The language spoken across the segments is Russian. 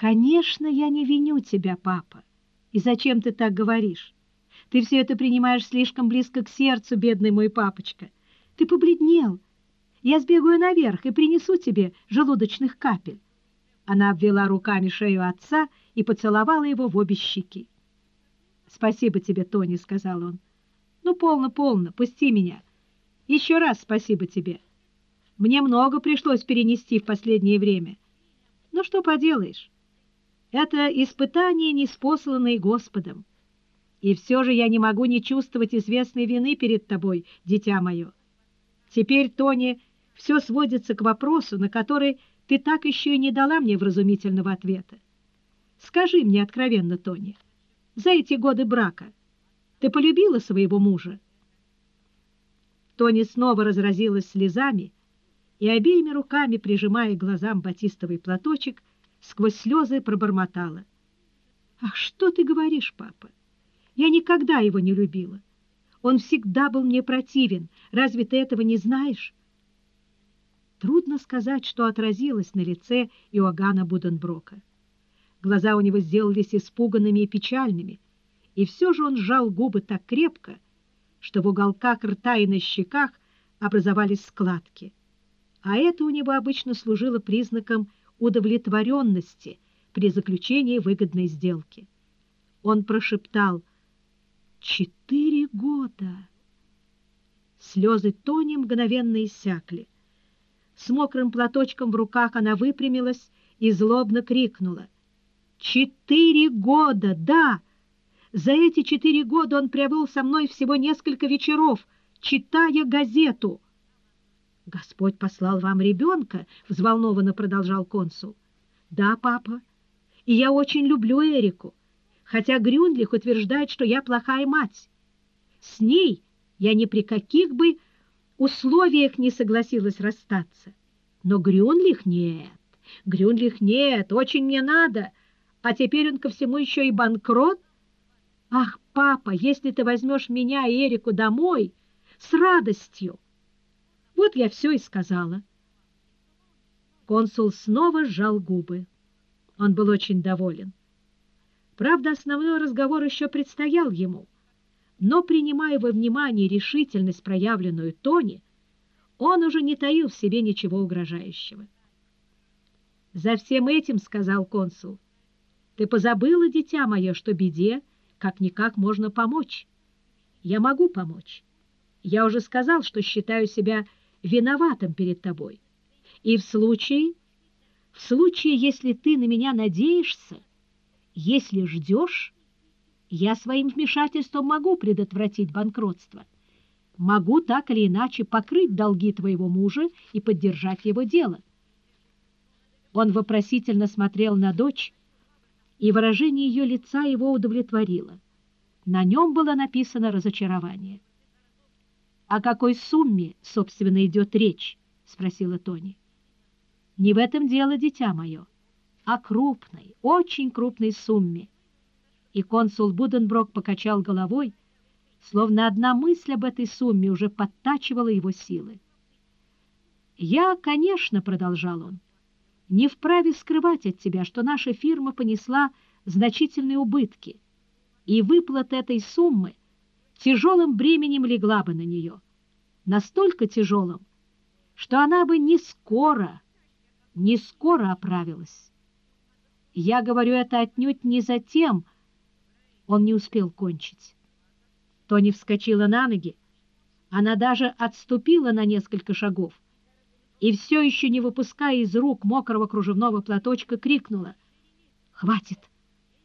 «Конечно, я не виню тебя, папа. И зачем ты так говоришь? Ты все это принимаешь слишком близко к сердцу, бедный мой папочка. Ты побледнел. Я сбегаю наверх и принесу тебе желудочных капель». Она обвела руками шею отца и поцеловала его в обе щеки. «Спасибо тебе, Тони», — сказал он. «Ну, полно, полно, пусти меня. Еще раз спасибо тебе. Мне много пришлось перенести в последнее время. Ну, что поделаешь? Это испытание, неспосланное Господом. И все же я не могу не чувствовать известной вины перед тобой, дитя мое. Теперь, Тони, все сводится к вопросу, на который ты так еще и не дала мне вразумительного ответа. Скажи мне откровенно, Тони, за эти годы брака ты полюбила своего мужа? Тони снова разразилась слезами и обеими руками, прижимая к глазам батистовый платочек, сквозь слезы пробормотала. «Ах, что ты говоришь, папа? Я никогда его не любила. Он всегда был мне противен. Разве ты этого не знаешь?» Трудно сказать, что отразилось на лице Иоганна Буденброка. Глаза у него сделались испуганными и печальными, и все же он сжал губы так крепко, что в уголках рта и на щеках образовались складки. А это у него обычно служило признаком удовлетворенности при заключении выгодной сделки. Он прошептал «Четыре года!» Слезы Тони мгновенно иссякли. С мокрым платочком в руках она выпрямилась и злобно крикнула. «Четыре года! Да! За эти четыре года он провел со мной всего несколько вечеров, читая газету». «Господь послал вам ребенка?» — взволнованно продолжал консул. «Да, папа, и я очень люблю Эрику, хотя Грюндлих утверждает, что я плохая мать. С ней я ни при каких бы условиях не согласилась расстаться. Но Грюнлих нет, Грюнлих нет, очень мне надо, а теперь он ко всему еще и банкрот. Ах, папа, если ты возьмешь меня и Эрику домой, с радостью. Вот я все и сказала. Консул снова сжал губы. Он был очень доволен. Правда, основной разговор еще предстоял ему — но, принимая во внимание решительность, проявленную Тони, он уже не таил в себе ничего угрожающего. «За всем этим, — сказал консул, — ты позабыла, дитя мое, что беде как-никак можно помочь. Я могу помочь. Я уже сказал, что считаю себя виноватым перед тобой. И в случае, в случае, если ты на меня надеешься, если ждешь, я своим вмешательством могу предотвратить банкротство. Могу так или иначе покрыть долги твоего мужа и поддержать его дело. Он вопросительно смотрел на дочь, и выражение ее лица его удовлетворило. На нем было написано разочарование. «О какой сумме, собственно, идет речь?» — спросила Тони. «Не в этом дело, дитя мое, а крупной, очень крупной сумме» и консул Буденброк покачал головой, словно одна мысль об этой сумме уже подтачивала его силы. «Я, конечно, — продолжал он, — не вправе скрывать от тебя, что наша фирма понесла значительные убытки, и выплата этой суммы тяжелым бременем легла бы на нее, настолько тяжелым, что она бы не скоро, не скоро оправилась. Я говорю это отнюдь не за тем, он не успел кончить. Тони вскочила на ноги. Она даже отступила на несколько шагов и, все еще не выпуская из рук мокрого кружевного платочка, крикнула «Хватит!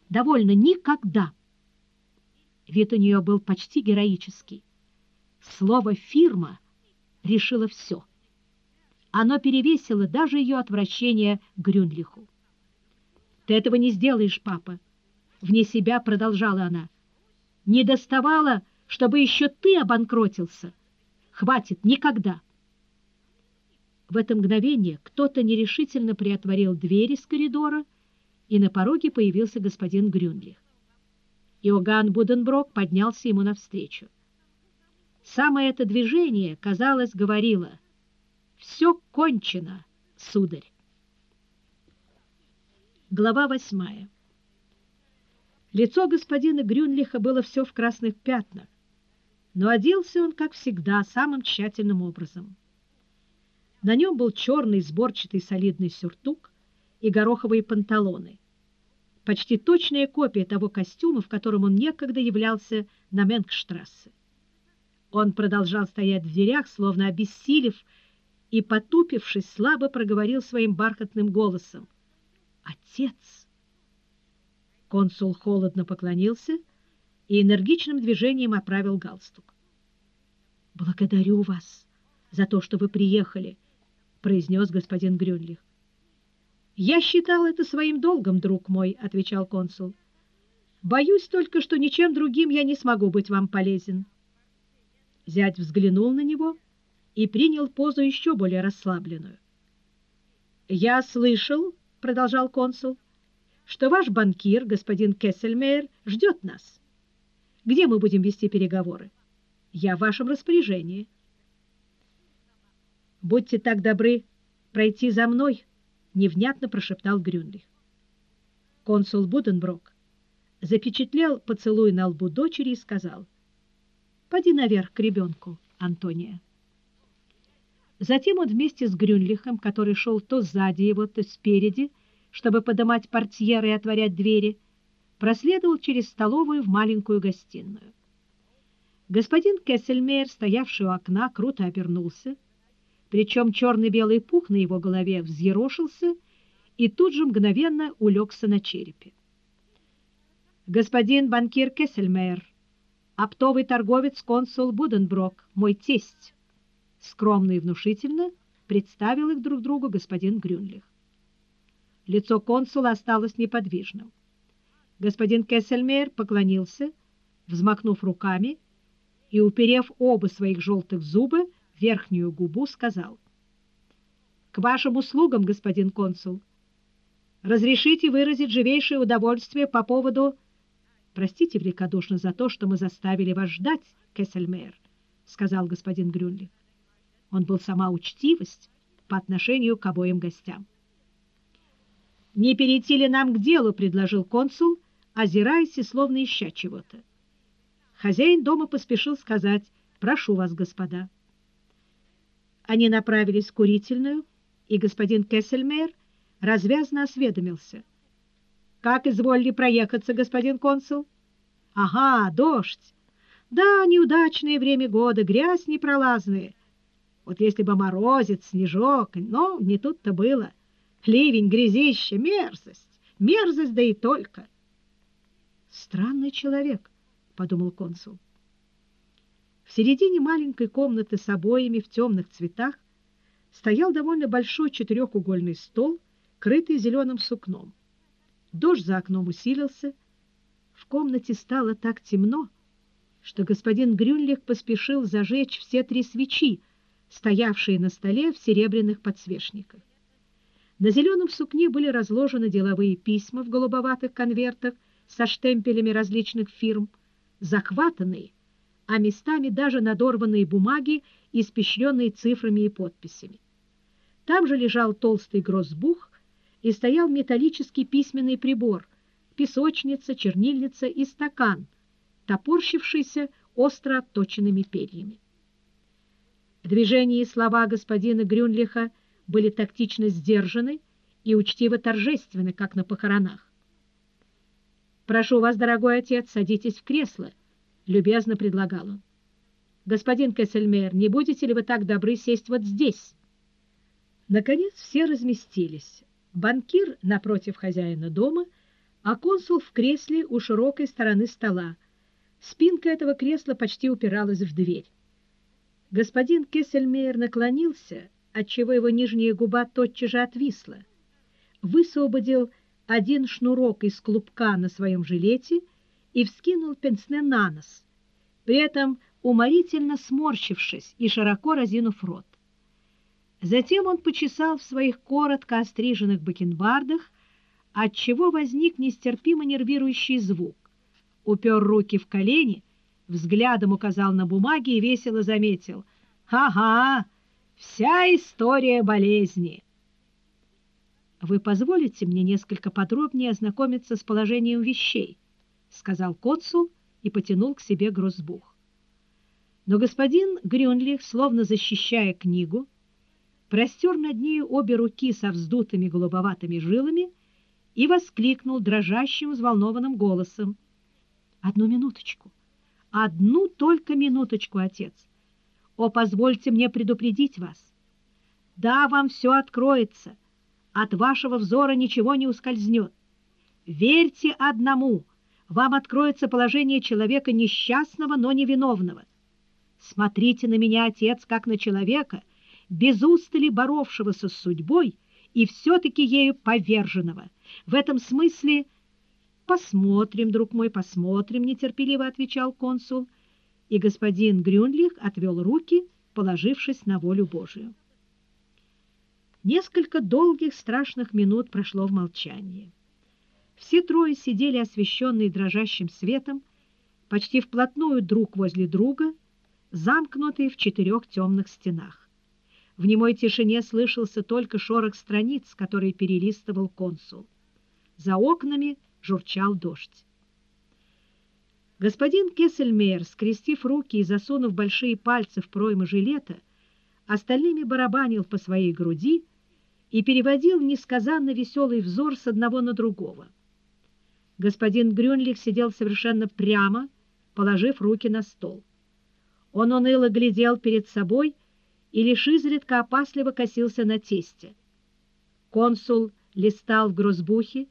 Довольно! Никогда!» Вид у нее был почти героический. Слово «фирма» решило все. Оно перевесило даже ее отвращение к Грюнлиху. «Ты этого не сделаешь, папа!» вне себя продолжала она. Не доставала, чтобы еще ты обанкротился. Хватит, никогда. В это мгновение кто-то нерешительно приотворил дверь из коридора, и на пороге появился господин Грюнлих. Иоганн Буденброк поднялся ему навстречу. Самое это движение, казалось, говорило «Все кончено, сударь». Глава восьмая. Лицо господина Грюнлиха было все в красных пятнах, но оделся он, как всегда, самым тщательным образом. На нем был черный сборчатый солидный сюртук и гороховые панталоны. Почти точная копия того костюма, в котором он некогда являлся на Менгштрассе. Он продолжал стоять в дверях, словно обессилев, и, потупившись, слабо проговорил своим бархатным голосом. Отец! Консул холодно поклонился и энергичным движением оправил галстук. «Благодарю вас за то, что вы приехали», — произнес господин Грюнлих. «Я считал это своим долгом, друг мой», — отвечал консул. «Боюсь только, что ничем другим я не смогу быть вам полезен». Зять взглянул на него и принял позу еще более расслабленную. «Я слышал», продолжал консул, что ваш банкир, господин Кессельмейер, ждет нас. Где мы будем вести переговоры? Я в вашем распоряжении. Будьте так добры пройти за мной, невнятно прошептал Грюнлих. Консул Буденброк запечатлел поцелуй на лбу дочери и сказал, «Поди наверх к ребенку, Антония». Затем он вместе с Грюнлихом, который шел то сзади его, то спереди, чтобы подымать портьеры и отворять двери, проследовал через столовую в маленькую гостиную. Господин Кессельмейер, стоявший у окна, круто обернулся, причем черный-белый пух на его голове взъерошился и тут же мгновенно улегся на черепе. «Господин банкир Кессельмейер, оптовый торговец консул Буденброк, мой тесть», скромно и внушительно представил их друг другу господин Грюнлих. Лицо консула осталось неподвижным. Господин Кессельмейер поклонился, взмахнув руками, и, уперев оба своих желтых зуба, верхнюю губу сказал. «К вашим услугам, господин консул. Разрешите выразить живейшее удовольствие по поводу... Простите великодушно за то, что мы заставили вас ждать, Кессельмейер», — сказал господин Грюнли. Он был сама учтивость по отношению к обоим гостям. «Не перейти ли нам к делу?» — предложил консул, озираясь и словно ища чего-то. Хозяин дома поспешил сказать «Прошу вас, господа». Они направились в курительную, и господин Кессельмейер развязно осведомился. «Как изволили проехаться, господин консул?» «Ага, дождь! Да, неудачное время года, грязь непролазная. Вот если бы морозец, снежок, но не тут-то было. Ливень, грязище, мерзость, мерзость, да и только. Странный человек, — подумал консул. В середине маленькой комнаты с обоями в темных цветах стоял довольно большой четырехугольный стол, крытый зеленым сукном. Дождь за окном усилился. В комнате стало так темно, что господин Грюнлих поспешил зажечь все три свечи, стоявшие на столе в серебряных подсвечниках. На зеленом сукне были разложены деловые письма в голубоватых конвертах со штемпелями различных фирм, захватанные, а местами даже надорванные бумаги, испещренные цифрами и подписями. Там же лежал толстый гроссбух и стоял металлический письменный прибор, песочница, чернильница и стакан, топорщившийся остро отточенными перьями. Движения и слова господина Грюнлиха были тактично сдержаны и учтиво торжественны, как на похоронах. «Прошу вас, дорогой отец, садитесь в кресло», — любезно предлагал он. «Господин Кессельмейер, не будете ли вы так добры сесть вот здесь?» Наконец все разместились. Банкир напротив хозяина дома, а консул в кресле у широкой стороны стола. Спинка этого кресла почти упиралась в дверь. Господин Кессельмейер наклонился, отчего его нижняя губа тотчас же отвисла, высвободил один шнурок из клубка на своем жилете и вскинул пенсне на нос, при этом уморительно сморщившись и широко разинув рот. Затем он почесал в своих коротко остриженных бакенбардах, отчего возник нестерпимо нервирующий звук. Упер руки в колени — взглядом указал на бумаги и весело заметил. «Ага, вся история болезни!» «Вы позволите мне несколько подробнее ознакомиться с положением вещей?» — сказал консул и потянул к себе грузбух. Но господин Грюнлих, словно защищая книгу, простер над нею обе руки со вздутыми голубоватыми жилами и воскликнул дрожащим, взволнованным голосом. «Одну минуточку! Одну только минуточку, отец! О, позвольте мне предупредить вас! Да, вам все откроется!» от вашего взора ничего не ускользнет. Верьте одному, вам откроется положение человека несчастного, но невиновного. Смотрите на меня, отец, как на человека, без устали боровшегося с судьбой и все-таки ею поверженного. В этом смысле «Посмотрим, друг мой, посмотрим», — нетерпеливо отвечал консул, и господин Грюнлих отвел руки, положившись на волю Божию. Несколько долгих страшных минут прошло в молчании. Все трое сидели освещенные дрожащим светом, почти вплотную друг возле друга, замкнутые в четырех темных стенах. В немой тишине слышался только шорох страниц, который перелистывал консул. За окнами журчал дождь. Господин Кессельмейер, скрестив руки и засунув большие пальцы в проймы жилета, остальными барабанил по своей груди, и переводил несказанно веселый взор с одного на другого. Господин Грюнлих сидел совершенно прямо, положив руки на стол. Он уныло глядел перед собой и лишь изредка опасливо косился на тесте. Консул листал в грузбухе,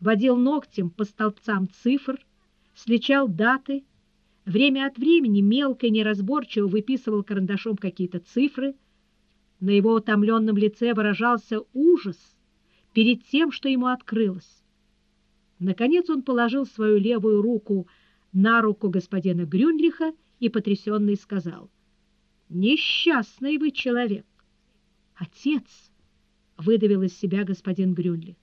водил ногтем по столбцам цифр, сличал даты, время от времени мелко и неразборчиво выписывал карандашом какие-то цифры — на его утомленном лице выражался ужас перед тем, что ему открылось. Наконец он положил свою левую руку на руку господина Грюнлиха и потрясенный сказал, «Несчастный вы человек!» «Отец!» — выдавил из себя господин Грюнлих.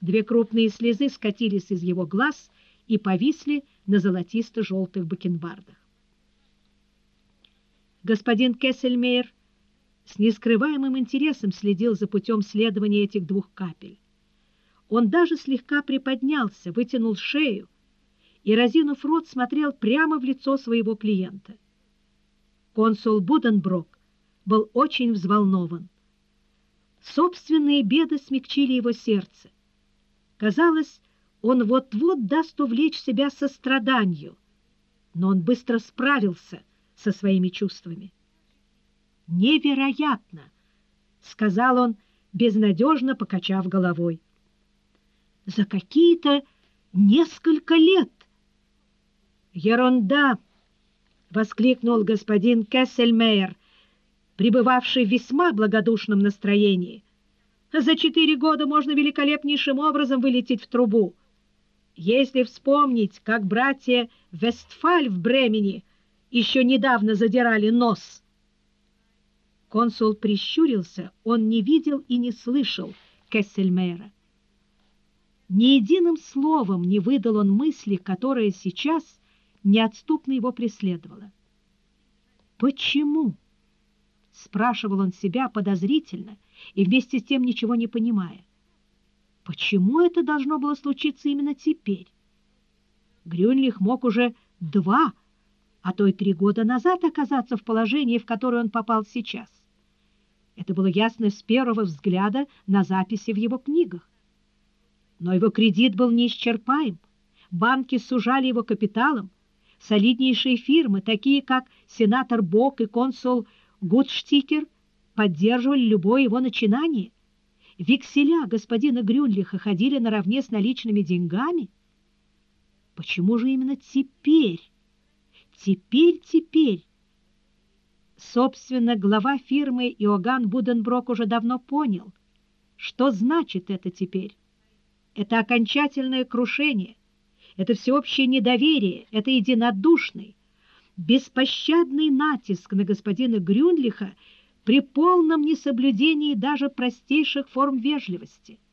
Две крупные слезы скатились из его глаз и повисли на золотисто-желтых бакенбардах. Господин Кессельмейер с нескрываемым интересом следил за путем следования этих двух капель. Он даже слегка приподнялся, вытянул шею и, разинув рот, смотрел прямо в лицо своего клиента. Консул Буденброк был очень взволнован. Собственные беды смягчили его сердце. Казалось, он вот-вот даст увлечь себя состраданию, но он быстро справился со своими чувствами невероятно!» — сказал он, безнадежно покачав головой. «За какие-то несколько лет!» «Ерунда!» — воскликнул господин Кессельмейер, пребывавший в весьма благодушном настроении. «За четыре года можно великолепнейшим образом вылететь в трубу. Если вспомнить, как братья Вестфаль в Бремени еще недавно задирали нос — Консул прищурился, он не видел и не слышал Кессельмейра. Ни единым словом не выдал он мысли, которая сейчас неотступно его преследовала. «Почему?» — спрашивал он себя подозрительно и вместе с тем ничего не понимая. «Почему это должно было случиться именно теперь?» Грюнлих мог уже два, а то и три года назад оказаться в положении, в которое он попал сейчас. Это было ясно с первого взгляда на записи в его книгах. Но его кредит был неисчерпаем, банки сужали его капиталом, солиднейшие фирмы, такие как сенатор Бок и консул Гудштикер, поддерживали любое его начинание. Векселя господина Грюнлиха ходили наравне с наличными деньгами. Почему же именно теперь, теперь, теперь Собственно, глава фирмы Иоганн Буденброк уже давно понял, что значит это теперь. Это окончательное крушение, это всеобщее недоверие, это единодушный, беспощадный натиск на господина Грюнлиха при полном несоблюдении даже простейших форм вежливости –